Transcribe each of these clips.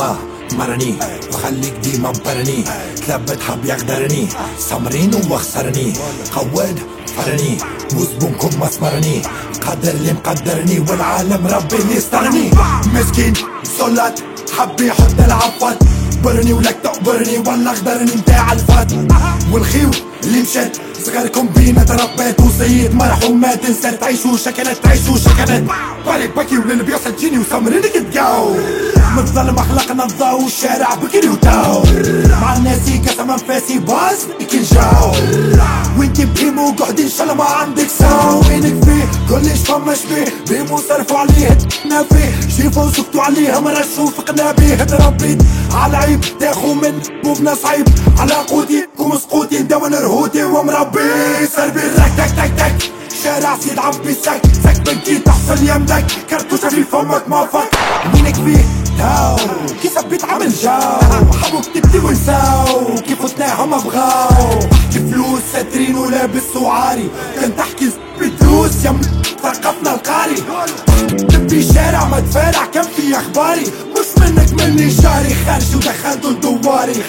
ما مرني. وخليك ديما مبرني. تلبت حب يغدرني سمرين وخسرني قواد فرني. وزبونكم مسمرني قدر اللي مقدرني والعالم ربي اللي يسترني مسكين صلات حبي يحط العفات. برني ولك تقبرني ولا غدرني متاع الفات. والخيو اللي مشات صغاركم بينا تربيت. وصيد مرحوم ما تنسى. تعيشوا شكلات تعيشوا شكلات. بالك بكي وللي بيوصل تجيني. وسمرينك تقاو متظلم أخلاقنا الضوء الشارع بكري وتاو مع الناس قسم انفاسي باز كل جاو وانت بهيمو قاعدين إن شاء الله ما عندك ساو وينك فيه كلش فما شبيه بيمو صرفوا عليه فيه. شيفوا وسكتوا عليه مرة فقنا بيه. تربيت على عيب. تاخو من بوبنا صعيب على قوتي كوم سقوطي. ندون رهوتي ومربي سربي الرك تك تك تك شارع سيد عبي سك سك بنكي تحصل يمدك كرتوشة في فمك ما فك مينك فيه تاو كي ثبت عمل جاو؟ حبوك تبدي ونساو كيف فتناهم بغاو؟ تحكي فلوس ساترين ولابس وعاري كان تحكي بدروس يم ثقفنا القاري. تبي شارع ما تفارع كم في أخباري. مش منك مني شاري. خارج ودخلت الدواري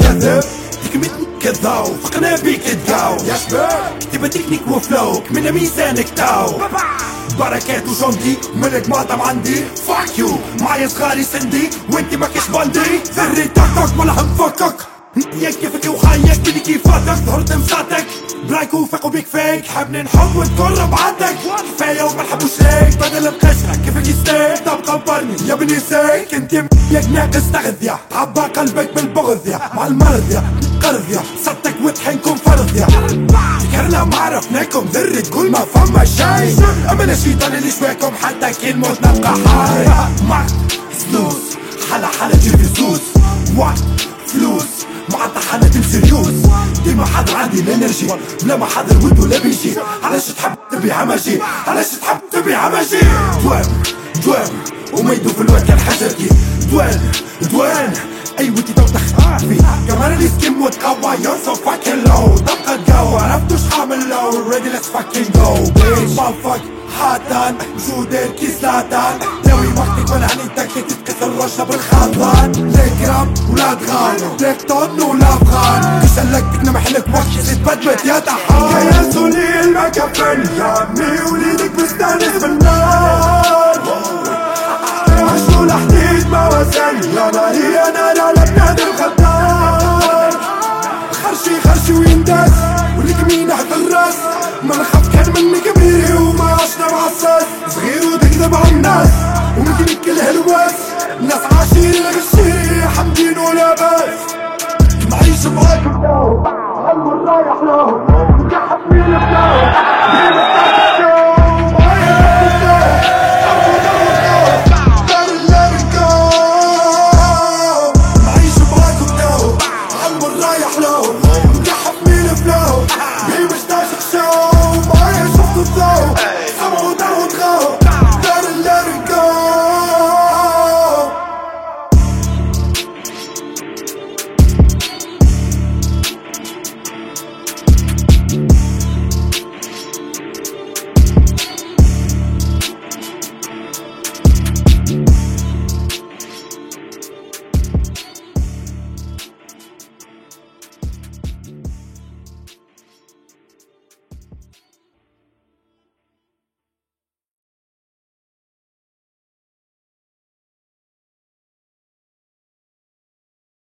كذب تكمل كذاو فقنا بيك تقاو يا شباب تبى تكنيك وفلوك من ميزانك تاو بركات وجندي. ملك ماطم عندي. فاك يو معايا صغاري سندي. وانت ماكش بندي ذري تكتك ولا هم يا كيفك وخايك بدي كيفاتك؟ ظهرت مساعتك بلايك وفاق وبيك فيك. حبني نحب وتقرب عندك كفاية وما نحبوش بدل القشرة كيفك يستيك طب قبرني يا بني زيك انت ياك ناقص تغذية. تعبى قلبك بالبغض يا مع المرض يا قرض يا صدق وطحنكم فرض يا ذكرنا ما عرفناكم ذري تقول ما فما شي أما الشيطان اللي شواكم حتى كي نموت نبقى حي. مارت فلوس حلا حلا تجيب فلوس وقت تمشي ريوس ديما حاضر عندي الإنرجي. لا ما حاضر ود ولا بيجي. علاش تحب تبي همجي علاش تحب تبي همجي دوام دوام وما في الوقت الحجري دوان دوان. أي ودي تو تخافي. كمان اللي سكيم وتقوى يور سو فاكين لو تبقى تقوى عرفتو شحامل لو ريدي ليتس فاكين جو بيتش مافك حاتان جودين كيسلاتان داوي وقتك وأنا هني تكتك تتقس الرشة بالخاطان ليك راب ولا دغان ليك طن ولا افغان كشلكتك نمحلك وقت زيد بدبت يا تحان يا سولي المكفن. يا أمي وليدك مستأنس بالنار. عشو لحديد ما وزن. يا ناري أنا لا لبنان الخدار. خرشي خرشي وينداس ولك مين حد الرأس. ما نخاف عاشيري غشيري حمدين ولا بأس. نعيش معاك هالمرة رايح له مكحف مين بتاعه